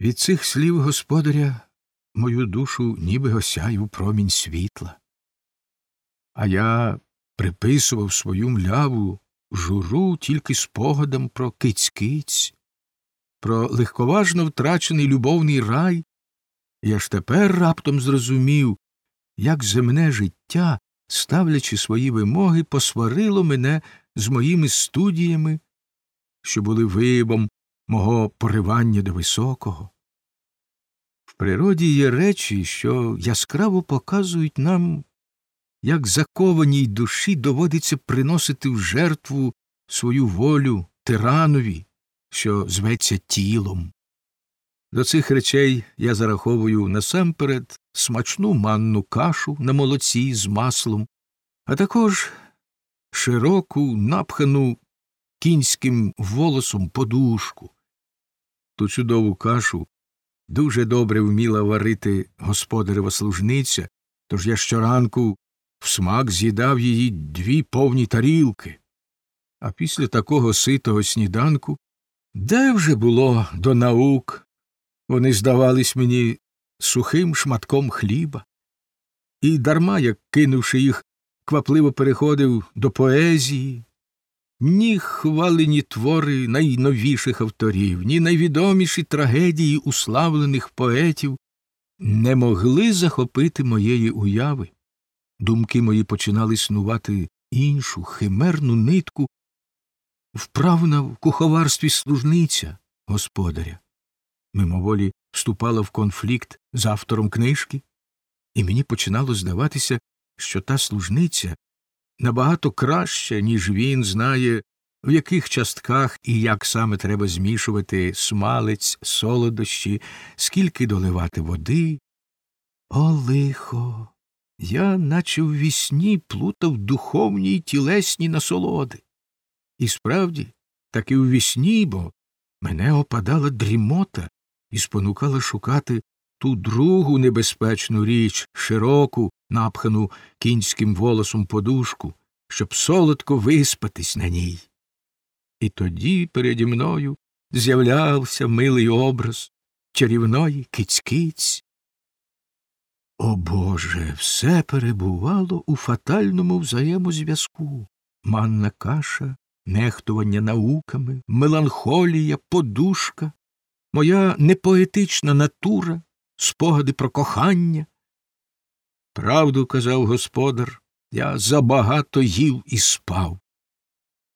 Від цих слів господаря мою душу ніби осяяв промінь світла. А я приписував свою мляву журу тільки спогадам про киць-киць, про легковажно втрачений любовний рай, і аж тепер раптом зрозумів, як земне життя, ставлячи свої вимоги, посварило мене з моїми студіями, що були виявом мого поривання до високого. В природі є речі, що яскраво показують нам, як закованій душі доводиться приносити в жертву свою волю тиранові, що зветься тілом. До цих речей я зараховую насамперед смачну манну кашу на молоці з маслом, а також широку, напхану кінським волосом подушку. Ту чудову кашу дуже добре вміла варити господарева служниця, тож я щоранку в смак з'їдав її дві повні тарілки. А після такого ситого сніданку де вже було до наук? Вони здавались мені сухим шматком хліба. І дарма, як кинувши їх, квапливо переходив до поезії, ні хвалені твори найновіших авторів, ні найвідоміші трагедії уславлених поетів не могли захопити моєї уяви. Думки мої починали снувати іншу химерну нитку, вправна в куховарстві служниця господаря. Мимоволі вступала в конфлікт з автором книжки, і мені починало здаватися, що та служниця набагато краще, ніж він знає, в яких частках і як саме треба змішувати смалець, солодощі, скільки доливати води. О, лихо! Я, наче в вісні, плутав духовні й тілесні насолоди. І справді, так і у вісні, бо мене опадала дрімота і спонукала шукати ту другу небезпечну річ, широку, напхану кінським волосом подушку, щоб солодко виспатись на ній. І тоді переді мною з'являвся милий образ чарівної киць-киць. О Боже, все перебувало у фатальному взаємозв'язку. Манна каша, нехтування науками, меланхолія, подушка, моя непоетична натура, спогади про кохання. Правду казав господар, я забагато їв і спав.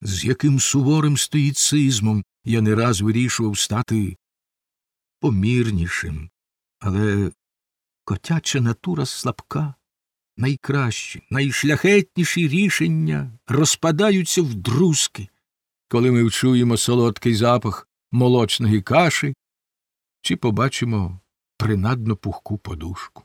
З яким суворим стоїцизмом я не раз вирішував стати помірнішим, але котяча натура слабка, найкращі, найшляхетніші рішення розпадаються в друзки, коли ми вчуємо солодкий запах молочної каші чи побачимо принадно пухку подушку.